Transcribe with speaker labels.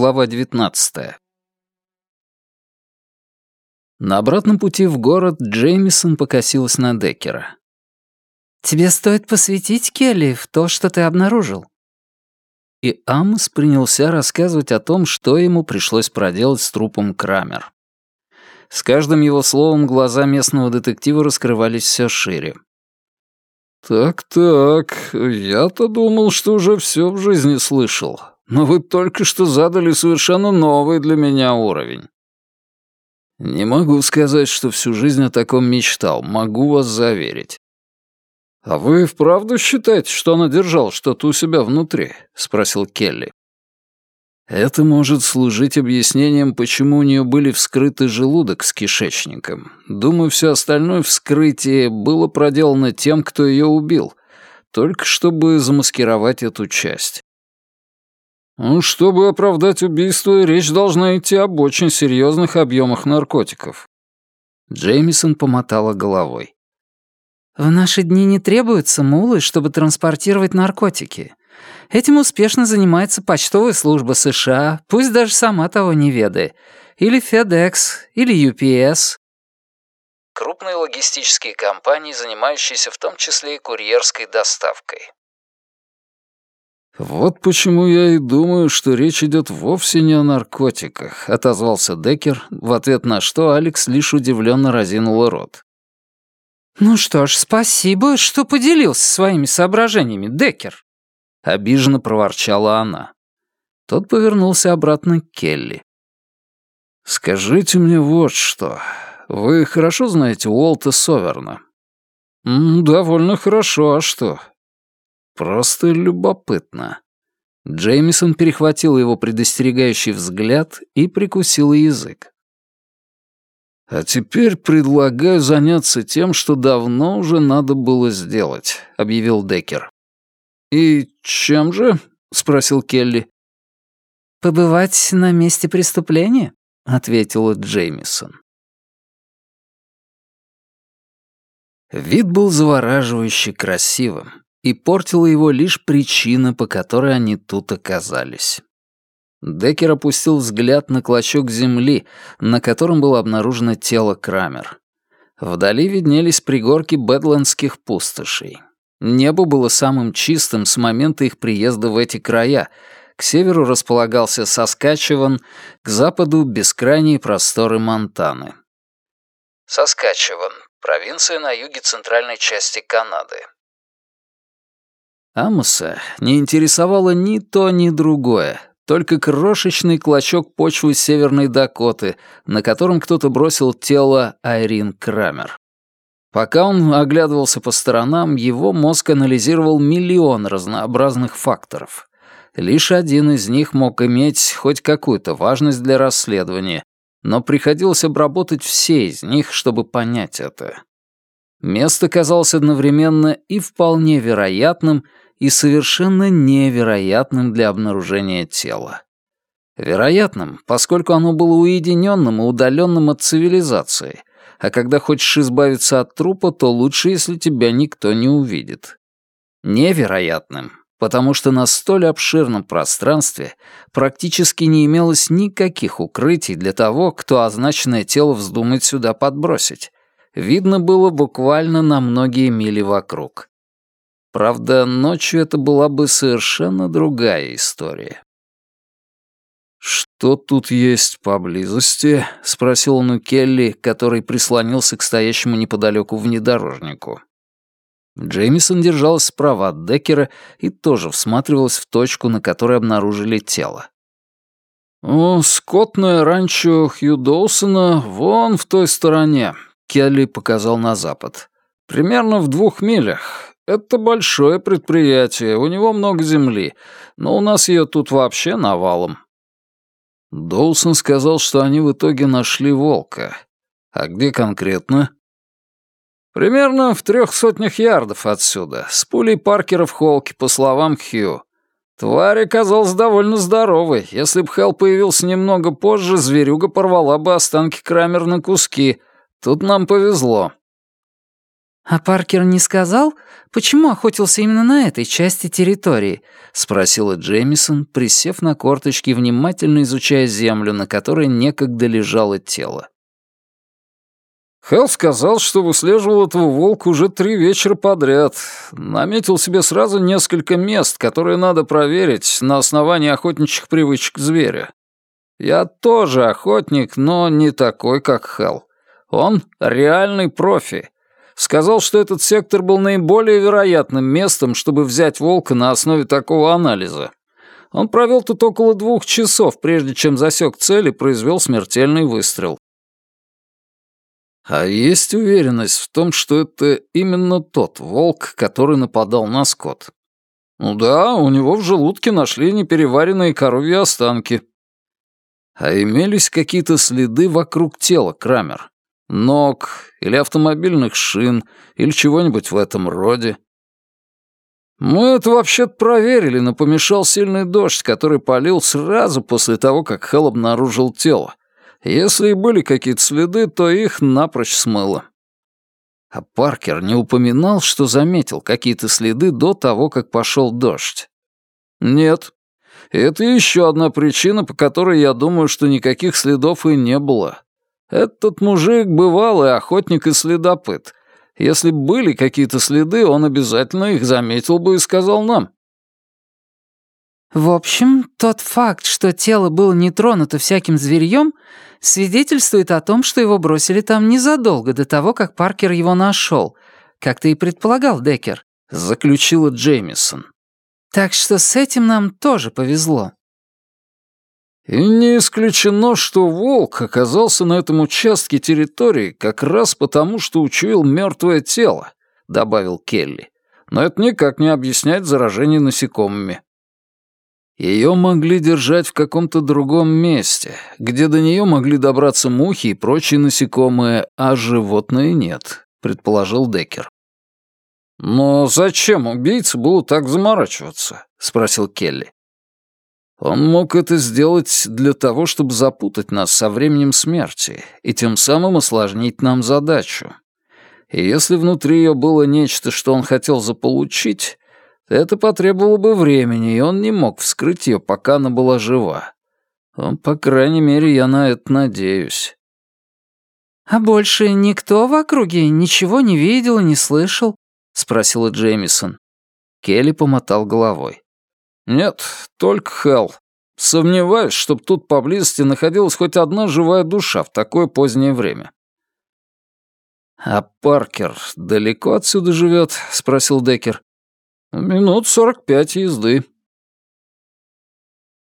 Speaker 1: Глава 19. На обратном пути в город Джеймисон покосилась на Деккера.
Speaker 2: «Тебе стоит посвятить Келли в то, что ты обнаружил».
Speaker 1: И Амос принялся рассказывать о том, что ему пришлось проделать с трупом Крамер. С каждым его словом глаза местного детектива раскрывались все шире. «Так-так, я-то думал, что уже все в жизни слышал, но вы только что задали совершенно новый для меня уровень». «Не могу сказать, что всю жизнь о таком мечтал, могу вас заверить». «А вы вправду считаете, что она держала что-то у себя внутри?» — спросил Келли. Это может служить объяснением, почему у нее были вскрыты желудок с кишечником. Думаю, все остальное вскрытие было проделано тем, кто ее убил, только чтобы замаскировать эту часть. Ну, чтобы оправдать убийство, речь должна идти об очень серьезных объемах наркотиков. Джеймисон помотала головой.
Speaker 2: В наши дни не требуются мулы, чтобы транспортировать наркотики. Этим успешно занимается почтовая служба США, пусть даже сама того не ведая. Или FedEx, или UPS.
Speaker 1: Крупные логистические компании, занимающиеся в том числе и курьерской доставкой. «Вот почему я и думаю, что речь идет вовсе не о наркотиках», — отозвался Деккер, в ответ на что Алекс лишь удивленно разинул рот.
Speaker 2: «Ну что ж, спасибо, что поделился своими соображениями, Деккер», — обиженно проворчала она.
Speaker 1: Тот повернулся обратно к Келли. «Скажите мне вот что. Вы хорошо знаете Уолта Соверна?» «Довольно хорошо, а что?» «Просто любопытно». Джеймисон перехватил его предостерегающий взгляд и прикусил язык. «А теперь предлагаю заняться тем, что давно уже надо было сделать», — объявил Деккер. «И чем же?» — спросил Келли.
Speaker 2: «Побывать на месте преступления?» — ответила Джеймисон.
Speaker 1: Вид был завораживающе красивым, и портила его лишь причина, по которой они тут оказались. Деккер опустил взгляд на клочок земли, на котором было обнаружено тело Крамер. Вдали виднелись пригорки бэдландских пустошей. Небо было самым чистым с момента их приезда в эти края. К северу располагался Соскачеван, к западу — бескрайние просторы Монтаны. Соскачеван — провинция на юге центральной части Канады. Амоса не интересовало ни то, ни другое, только крошечный клочок почвы Северной Дакоты, на котором кто-то бросил тело Айрин Крамер. Пока он оглядывался по сторонам, его мозг анализировал миллион разнообразных факторов. Лишь один из них мог иметь хоть какую-то важность для расследования, но приходилось обработать все из них, чтобы понять это. Место казалось одновременно и вполне вероятным, и совершенно невероятным для обнаружения тела. Вероятным, поскольку оно было уединенным и удаленным от цивилизации, а когда хочешь избавиться от трупа, то лучше, если тебя никто не увидит. Невероятным, потому что на столь обширном пространстве практически не имелось никаких укрытий для того, кто означенное тело вздумает сюда подбросить. Видно было буквально на многие мили вокруг. Правда, ночью это была бы совершенно другая история. «Что тут есть поблизости?» — спросил он у Келли, который прислонился к стоящему неподалеку внедорожнику. Джеймисон держалась справа от Деккера и тоже всматривалась в точку, на которой обнаружили тело. «О, скотное ранчо Хью Доусона вон в той стороне», — Келли показал на запад. «Примерно в двух милях. Это большое предприятие, у него много земли, но у нас ее тут вообще навалом. Доусон сказал, что они в итоге нашли волка. А где конкретно? Примерно в трех сотнях ярдов отсюда, с пулей Паркера в холке, по словам Хью. Тварь оказалась довольно здоровой. Если бы Хелл появился немного позже, зверюга порвала бы останки Крамер на куски. Тут нам повезло.
Speaker 2: «А Паркер не сказал, почему охотился именно на этой части территории?» — спросила Джеймисон, присев на корточки, внимательно изучая землю, на которой некогда лежало тело.
Speaker 1: Хелл сказал, что выслеживал этого волка уже три вечера подряд. Наметил себе сразу несколько мест, которые надо проверить на основании охотничьих привычек зверя. Я тоже охотник, но не такой, как Хелл. Он реальный профи. Сказал, что этот сектор был наиболее вероятным местом, чтобы взять волка на основе такого анализа. Он провел тут около двух часов, прежде чем засек цель и произвел смертельный выстрел. А есть уверенность в том, что это именно тот волк, который нападал на скот? Ну да, у него в желудке нашли непереваренные коровьи останки. А имелись какие-то следы вокруг тела, Крамер? Ног или автомобильных шин или чего-нибудь в этом роде? Мы это вообще-то проверили, но помешал сильный дождь, который полил сразу после того, как Хелл обнаружил тело. Если и были какие-то следы, то их напрочь смыло. А Паркер не упоминал, что заметил какие-то следы до того, как пошел дождь. Нет. Это еще одна причина, по которой я думаю, что никаких следов и не было. Этот мужик бывалый охотник и следопыт. Если были какие-то следы, он обязательно их заметил бы и сказал нам.
Speaker 2: В общем, тот факт, что тело было не тронуто всяким зверьем, свидетельствует о том, что его бросили там незадолго до того, как Паркер его нашел, как ты и предполагал, Деккер, заключила Джеймисон. Так что с этим нам тоже повезло.
Speaker 1: И не исключено, что волк оказался на этом участке территории как раз потому, что учуял мертвое тело, добавил Келли. Но это никак не объясняет заражение насекомыми. Ее могли держать в каком-то другом месте, где до нее могли добраться мухи и прочие насекомые, а животные нет, предположил Деккер. «Но зачем убийце было так заморачиваться?» — спросил Келли. «Он мог это сделать для того, чтобы запутать нас со временем смерти и тем самым осложнить нам задачу. И если внутри ее было нечто, что он хотел заполучить, это потребовало бы времени, и он не мог вскрыть ее, пока она была жива. Он, по крайней мере, я на это надеюсь.
Speaker 2: «А больше никто в округе ничего не видел и не слышал?» — спросила Джеймисон.
Speaker 1: Келли помотал головой. «Нет, только Хелл. Сомневаюсь, чтоб тут поблизости находилась хоть одна живая душа в такое позднее время». «А Паркер далеко отсюда живет?» — спросил Деккер. «Минут сорок пять езды».